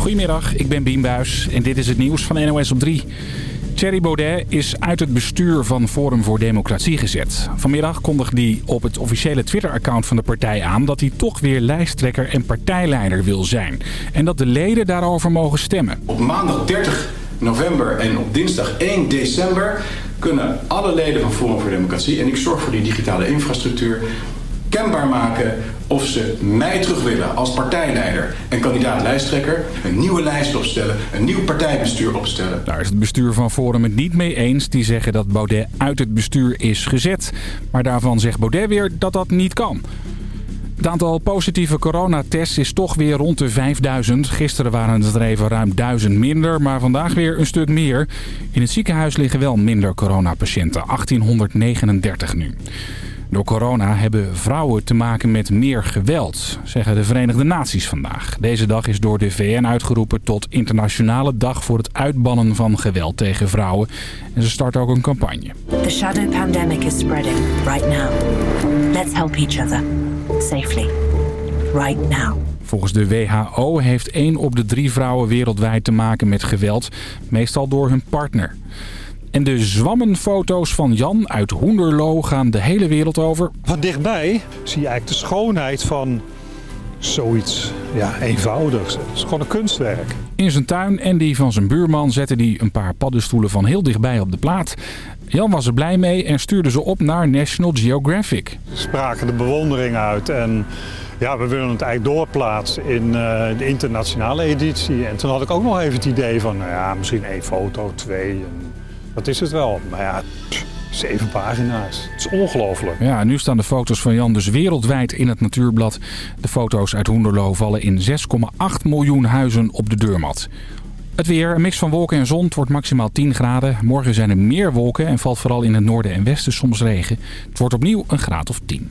Goedemiddag, ik ben Bien Buijs en dit is het nieuws van NOS op 3. Thierry Baudet is uit het bestuur van Forum voor Democratie gezet. Vanmiddag kondigde hij op het officiële Twitter-account van de partij aan... dat hij toch weer lijsttrekker en partijleider wil zijn. En dat de leden daarover mogen stemmen. Op maandag 30 november en op dinsdag 1 december kunnen alle leden van Forum voor Democratie... en ik zorg voor die digitale infrastructuur kenbaar maken of ze mij terug willen als partijleider en kandidaat-lijsttrekker. Een nieuwe lijst opstellen, een nieuw partijbestuur opstellen. Daar is het bestuur van Forum het niet mee eens. Die zeggen dat Baudet uit het bestuur is gezet. Maar daarvan zegt Baudet weer dat dat niet kan. Het aantal positieve coronatests is toch weer rond de 5000. Gisteren waren het er even ruim 1000 minder, maar vandaag weer een stuk meer. In het ziekenhuis liggen wel minder coronapatiënten, 1839 nu. Door corona hebben vrouwen te maken met meer geweld, zeggen de Verenigde Naties vandaag. Deze dag is door de VN uitgeroepen tot internationale dag voor het uitbannen van geweld tegen vrouwen. En ze start ook een campagne. The shadow pandemic is spreading right now. Let's help each other. Safely. Right now. Volgens de WHO heeft één op de drie vrouwen wereldwijd te maken met geweld, meestal door hun partner. En de zwammenfoto's van Jan uit Hoenderloo gaan de hele wereld over. Van dichtbij zie je eigenlijk de schoonheid van zoiets ja, eenvoudigs. Het is gewoon een kunstwerk. In zijn tuin en die van zijn buurman zette hij een paar paddenstoelen van heel dichtbij op de plaat. Jan was er blij mee en stuurde ze op naar National Geographic. Ze spraken de bewondering uit en ja, we willen het eigenlijk doorplaatsen in uh, de internationale editie. En toen had ik ook nog even het idee van, nou ja, misschien één foto, twee... En dat is het wel. Maar ja, zeven pagina's. Het is ongelooflijk. Ja, nu staan de foto's van Jan dus wereldwijd in het Natuurblad. De foto's uit Hoenderloo vallen in 6,8 miljoen huizen op de deurmat. Het weer, een mix van wolken en zon. Het wordt maximaal 10 graden. Morgen zijn er meer wolken en valt vooral in het noorden en westen soms regen. Het wordt opnieuw een graad of 10.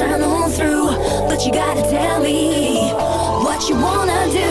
shine on through, but you gotta tell me what you wanna do.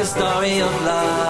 A story of love.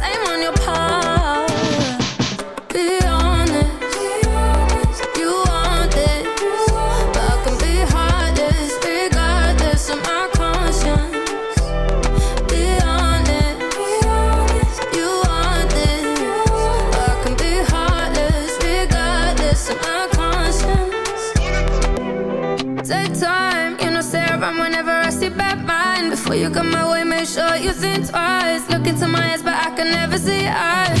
come my way, make sure you think twice. Look into my eyes, but I can never see eyes.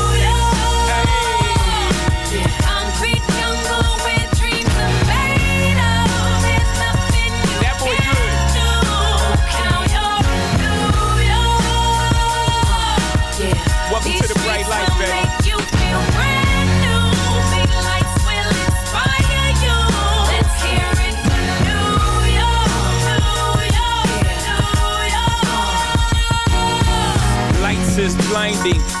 is blinding. Girls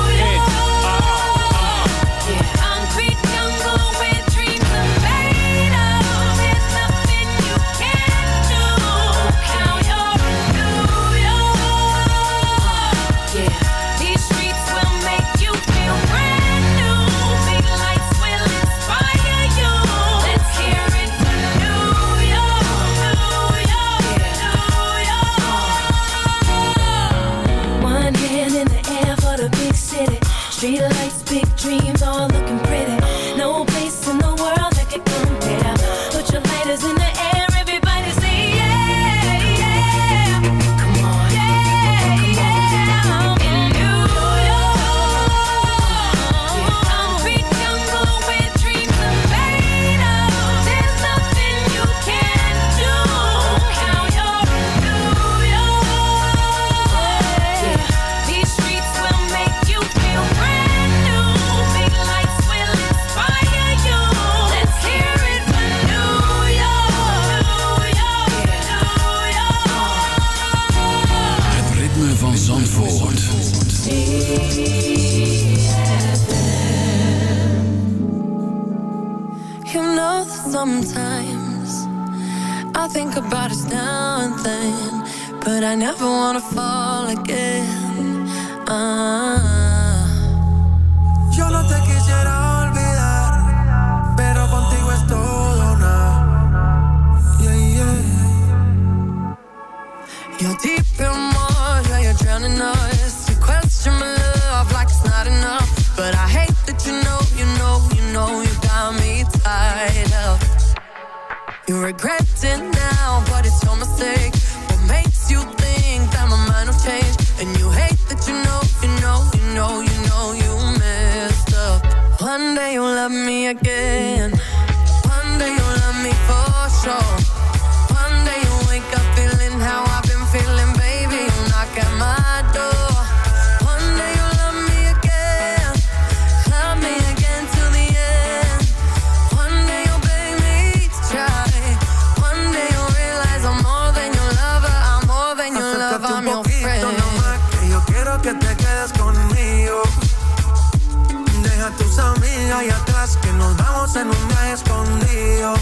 Vamos en un escondido.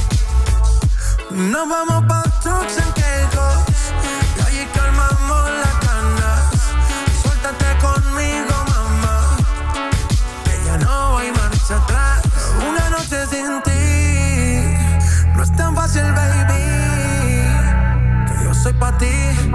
Nos vamos pa' trucks en Caicos, y allí calmamos las ganas. Suéltate conmigo, mamá, que ya no hay marcha atrás. Una noche sin ti, no es tan fácil, baby, que yo soy pa' ti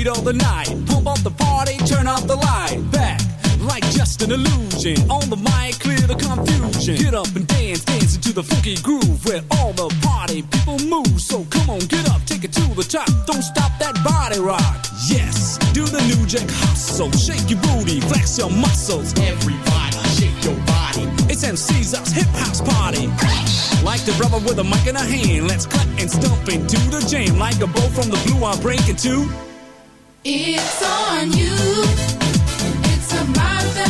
heat of the night, pump up the party, turn up the light. Back like just an illusion. On the mic, clear the confusion. Get up and dance, dance into the funky groove where all the party people move. So come on, get up, take it to the top. Don't stop that body rock. Yes, do the new jack hustle. Shake your booty, flex your muscles. Everybody, shake your body. It's MC's us hip house party. Like the brother with a mic in a hand, let's cut and stomp into the jam. Like a bow from the blue, I'm breaking two. It's on you. It's about that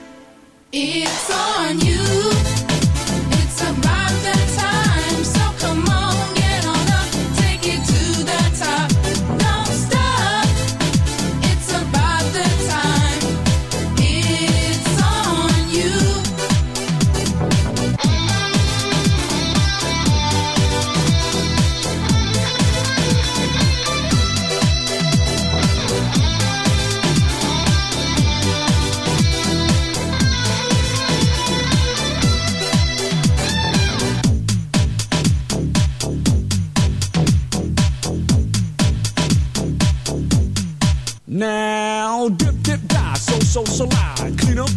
It's on you.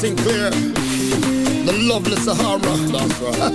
Sinclair. The lovely Sahara. That's right.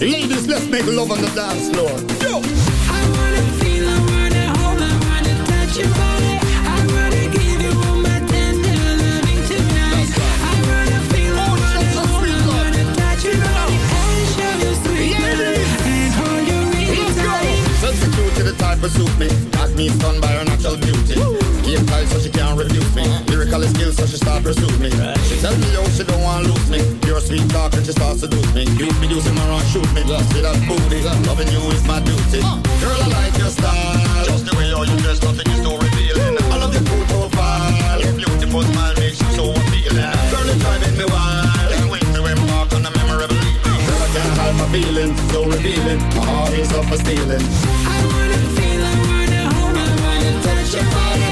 Ladies, let's make love on the dance floor. Yo. I wanna feel, I wanna hold, I wanna touch your body. I wanna give you all my tender loving tonight. I wanna feel, I wanna hold, I wanna touch your body and show you sweet love and hold you really tight. Substitute to the type of suit me. Got me stunned by her natural beauty. Game tight so she can't refuse me. Lyrical skills so she start pursue me. She tell me how she don't want lose me. Pure sweet talk and she starts seduce me. You be using my run, shoot me. See that booty. Loving you is my duty. Girl, I like your style. Just the way how you dress, nothing is so revealing. I love your cool profile. Your beautiful smile makes you so appealing. Girl, it's driving me wild. Can't wait to embark on a memorable evening. Girl, I can't hide my feelings, so revealing. My heart is up for stealing. I wanna feel, I wanna hold, I wanna touch your body.